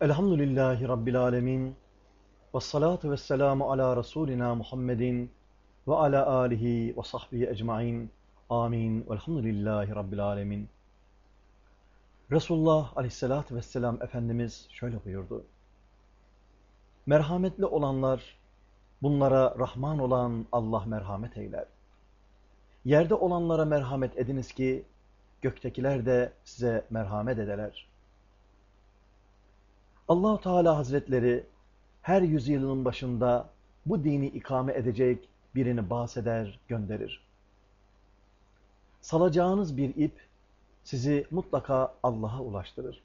Elhamdülillahi Rabbil alemin. Ve salatu ve selamu ala Resulina Muhammedin ve ala alihi ve sahbihi ecmain. Amin. Velhamdülillahi Rabbil alemin. Resulullah aleyhissalatü vesselam Efendimiz şöyle buyurdu. Merhametli olanlar, bunlara Rahman olan Allah merhamet eyler. Yerde olanlara merhamet ediniz ki, göktekiler de size merhamet edeler. Allahu Teala Hazretleri her yüzyılın başında bu dini ikame edecek birini bahseder, gönderir. Salacağınız bir ip sizi mutlaka Allah'a ulaştırır.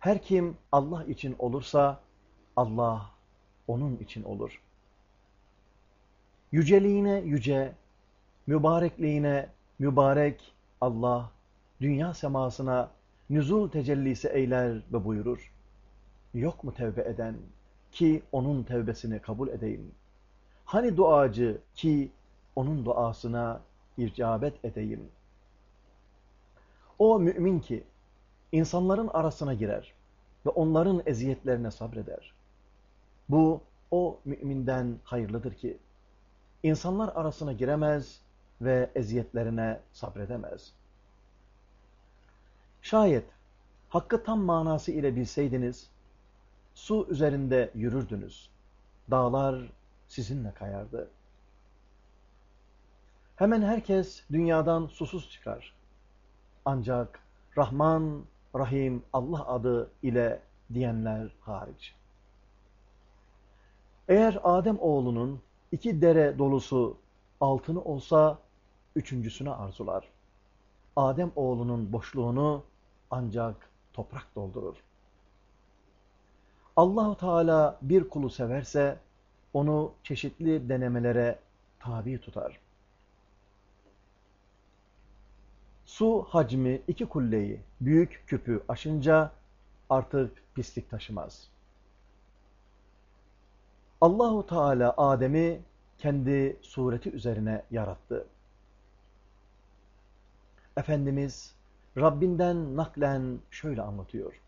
Her kim Allah için olursa Allah onun için olur. Yüceliğine yüce, mübarekliğine mübarek Allah dünya semasına nüzul tecellisi eyler ve buyurur. Yok mu tevbe eden ki onun tevbesini kabul edeyim? Hani duacı ki onun duasına icabet edeyim? O mümin ki insanların arasına girer ve onların eziyetlerine sabreder. Bu o müminden hayırlıdır ki insanlar arasına giremez ve eziyetlerine sabredemez. Şayet hakkı tam manası ile bilseydiniz, su üzerinde yürürdünüz. Dağlar sizinle kayardı. Hemen herkes dünyadan susuz çıkar. Ancak Rahman, Rahim, Allah adı ile diyenler hariç. Eğer Adem oğlunun iki dere dolusu altını olsa, üçüncüsünü arzular. Adem oğlunun boşluğunu ancak toprak doldurur. Allahu Teala bir kulu severse onu çeşitli denemelere tabi tutar. Su hacmi iki kulleyi, büyük küpü aşınca artık pislik taşımaz. Allahu Teala Adem'i kendi sureti üzerine yarattı. Efendimiz Rabbinden naklen şöyle anlatıyor.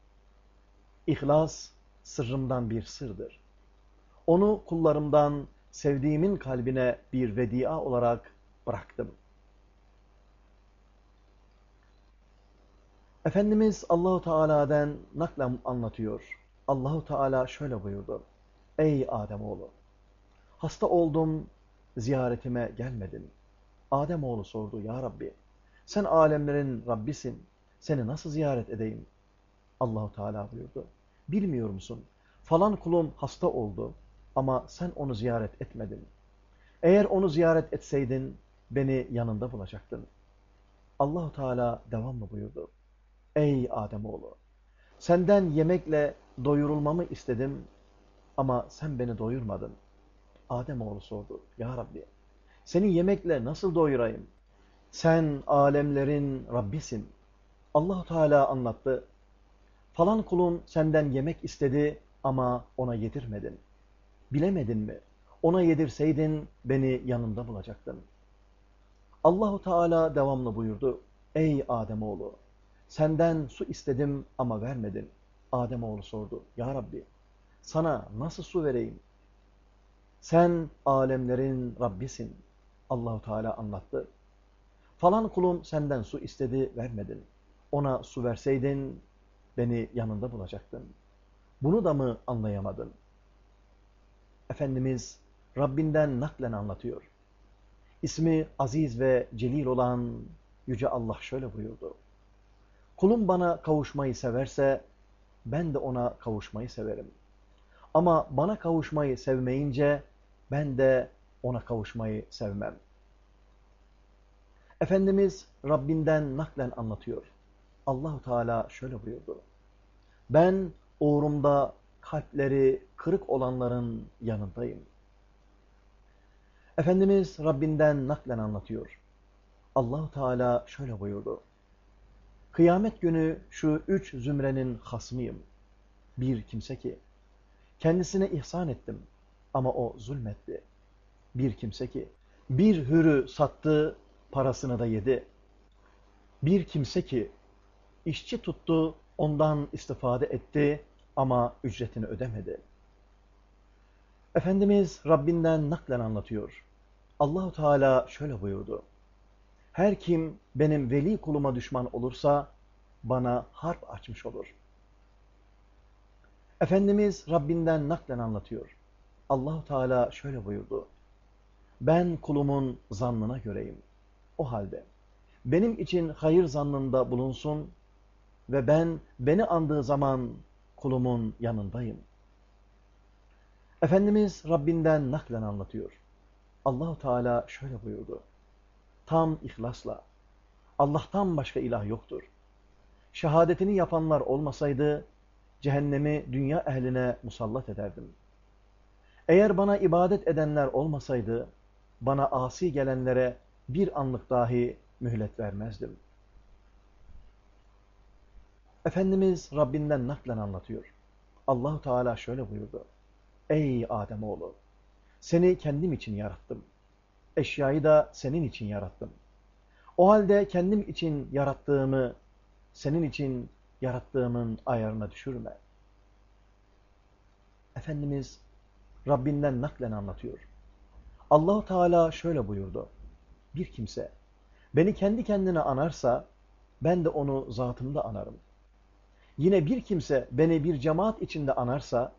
İhlas sırrımdan bir sırdır. Onu kullarımdan sevdiğimin kalbine bir vedia olarak bıraktım. Efendimiz Allahu Teala'dan naklen anlatıyor. Allahu Teala şöyle buyurdu. Ey Ademoğlu! Hasta oldum, ziyaretime gelmedin. Ademoğlu sordu, Ya Rabbi, sen alemlerin Rabbisin, seni nasıl ziyaret edeyim? Allahu Teala buyurdu. Bilmiyor musun? Falan kulum hasta oldu ama sen onu ziyaret etmedin. Eğer onu ziyaret etseydin, beni yanında bulacaktın. Allahu Teala devamlı buyurdu. Ey Ademoğlu! Senden yemekle doyurulmamı istedim ama sen beni doyurmadın. Ademoğlu sordu. Ya Rabbi, seni yemekle nasıl doyurayım? Sen alemlerin Rabbisin. Allahu Teala anlattı. Falan kulum senden yemek istedi ama ona yedirmedin. Bilemedin mi? Ona yedirseydin beni yanında bulacaktın. Allahu Teala devamlı buyurdu. Ey Ademoğlu! Senden su istedim ama vermedin. Ademoğlu sordu. Ya Rabbi, sana nasıl su vereyim? Sen alemlerin Rabbisin. Allahu Teala anlattı. Falan kulum senden su istedi, vermedin. Ona su verseydin, beni yanında bulacaktın. Bunu da mı anlayamadın? Efendimiz Rabbinden naklen anlatıyor. İsmi aziz ve celil olan Yüce Allah şöyle buyurdu. Kulum bana kavuşmayı severse, ben de ona kavuşmayı severim. Ama bana kavuşmayı sevmeyince, ben de ona kavuşmayı sevmem. Efendimiz Rabbinden naklen anlatıyor. Allahu Teala şöyle buyurdu. Ben uğrumda kalpleri kırık olanların yanındayım. Efendimiz Rabbinden naklen anlatıyor. Allahu Teala şöyle buyurdu. Kıyamet günü şu üç zümrenin hasmıyım. Bir kimse ki kendisine ihsan ettim ama o zulmetti. Bir kimse ki bir hürü sattı, parasını da yedi. Bir kimse ki işçi tuttu, ondan istifade etti ama ücretini ödemedi. Efendimiz Rabbinden naklen anlatıyor. Allahu Teala şöyle buyurdu. Her kim benim veli kuluma düşman olursa bana harp açmış olur. Efendimiz Rabbinden naklen anlatıyor. Allahu Teala şöyle buyurdu. Ben kulumun zannına göreyim. O halde benim için hayır zannında bulunsun ve ben beni andığı zaman kulumun yanındayım. Efendimiz Rabbinden naklen anlatıyor. Allahu Teala şöyle buyurdu. Tam ihlasla. Allah'tan başka ilah yoktur. Şehadetini yapanlar olmasaydı cehennemi dünya ehline musallat ederdim. Eğer bana ibadet edenler olmasaydı bana asi gelenlere bir anlık dahi mühlet vermezdim. Efendimiz Rabbinden naklen anlatıyor. Allahu Teala şöyle buyurdu. Ey Ademoğlu! Seni kendim için yarattım. Eşyayı da senin için yarattım. O halde kendim için yarattığımı, senin için yarattığımın ayarına düşürme. Efendimiz Rabbinden naklen anlatıyor. Allahu Teala şöyle buyurdu. Bir kimse beni kendi kendine anarsa ben de onu zatımda anarım. Yine bir kimse beni bir cemaat içinde anarsa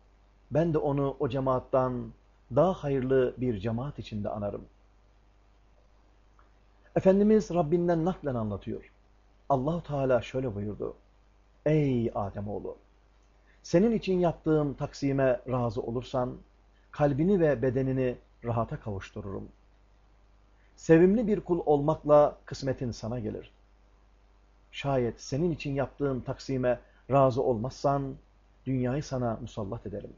ben de onu o cemaattan daha hayırlı bir cemaat içinde anarım. Efendimiz Rabbinden naklen anlatıyor. Allahu Teala şöyle buyurdu. Ey Ademoğlu! Senin için yaptığım taksime razı olursan, kalbini ve bedenini rahata kavuştururum. Sevimli bir kul olmakla kısmetin sana gelir. Şayet senin için yaptığım taksime razı olmazsan, dünyayı sana musallat ederim.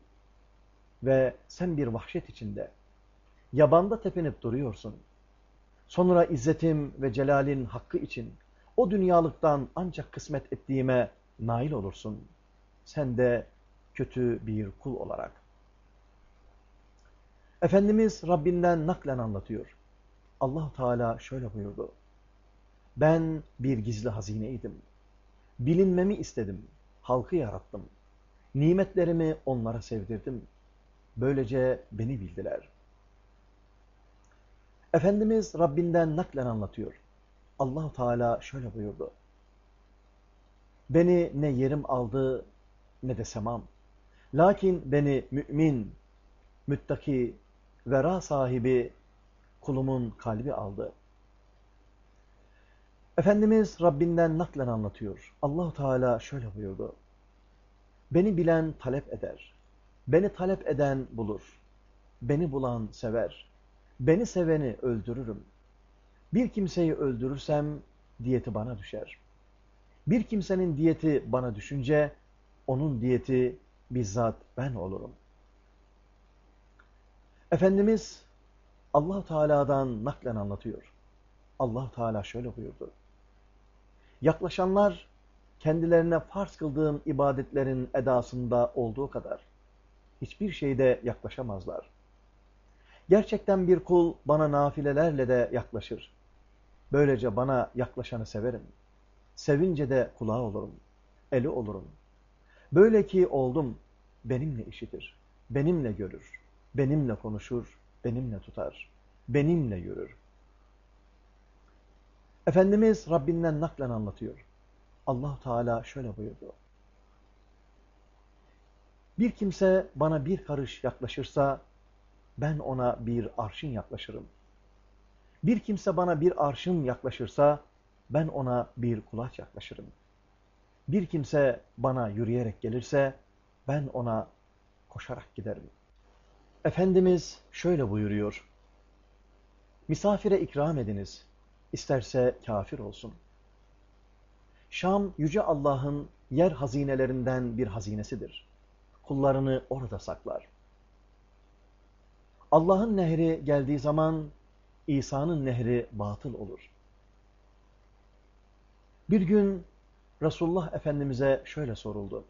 Ve sen bir vahşet içinde, yabanda tepinip duruyorsun. Sonra izzetim ve celalin hakkı için o dünyalıktan ancak kısmet ettiğime nail olursun. Sen de kötü bir kul olarak. Efendimiz Rabbinden naklen anlatıyor. Allah Teala şöyle buyurdu. Ben bir gizli hazineydim. Bilinmemi istedim. Halkı yarattım. Nimetlerimi onlara sevdirdim. Böylece beni bildiler. Efendimiz Rabbinden naklen anlatıyor. allah Teala şöyle buyurdu. Beni ne yerim aldı ne de semam. Lakin beni mümin, müttaki, vera sahibi kulumun kalbi aldı. Efendimiz Rabbinden naklen anlatıyor. Allahu Teala şöyle buyurdu. Beni bilen talep eder. Beni talep eden bulur. Beni bulan sever. Beni seveni öldürürüm. Bir kimseyi öldürürsem diyeti bana düşer. Bir kimsenin diyeti bana düşünce onun diyeti bizzat ben olurum. Efendimiz allah Teala'dan naklen anlatıyor. allah Teala şöyle buyurdu. Yaklaşanlar kendilerine farz kıldığım ibadetlerin edasında olduğu kadar hiçbir şeyde yaklaşamazlar. Gerçekten bir kul bana nafilelerle de yaklaşır. Böylece bana yaklaşanı severim. Sevince de kulağı olurum, eli olurum. Böyle ki oldum, benimle işitir, benimle görür, benimle konuşur, benimle tutar, benimle yürür. Efendimiz Rabbinden naklen anlatıyor. allah Teala şöyle buyurdu. Bir kimse bana bir karış yaklaşırsa, ben ona bir arşın yaklaşırım. Bir kimse bana bir arşın yaklaşırsa, ben ona bir kulaç yaklaşırım. Bir kimse bana yürüyerek gelirse, ben ona koşarak giderim. Efendimiz şöyle buyuruyor. Misafire ikram ediniz, isterse kafir olsun. Şam, Yüce Allah'ın yer hazinelerinden bir hazinesidir. Kullarını orada saklar. Allah'ın nehri geldiği zaman İsa'nın nehri batıl olur. Bir gün Resulullah Efendimiz'e şöyle soruldu.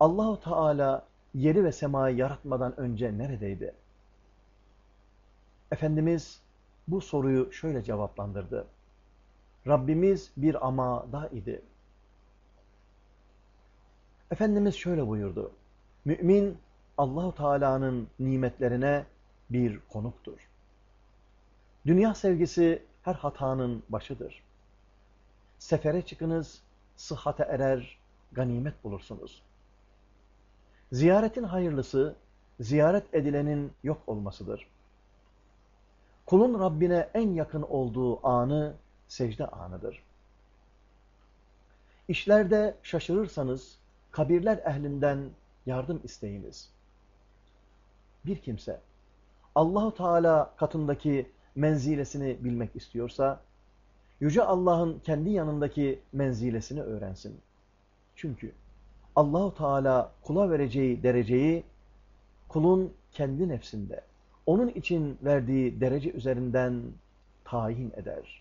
Allahu Teala yeri ve semayı yaratmadan önce neredeydi? Efendimiz bu soruyu şöyle cevaplandırdı. Rabbimiz bir amada idi. Efendimiz şöyle buyurdu. Mümin Allahu Teala'nın nimetlerine bir konuktur. Dünya sevgisi her hatanın başıdır. Sefere çıkınız, sıhhate erer, ganimet bulursunuz. Ziyaretin hayırlısı, ziyaret edilenin yok olmasıdır. Kulun Rabbine en yakın olduğu anı secde anıdır. İşlerde şaşırırsanız kabirler ehlinden yardım isteyiniz. Bir kimse Allahu Teala katındaki menzilesini bilmek istiyorsa yüce Allah'ın kendi yanındaki menzilesini öğrensin. Çünkü Allahu Teala kula vereceği dereceyi kulun kendi nefsinde onun için verdiği derece üzerinden tayin eder.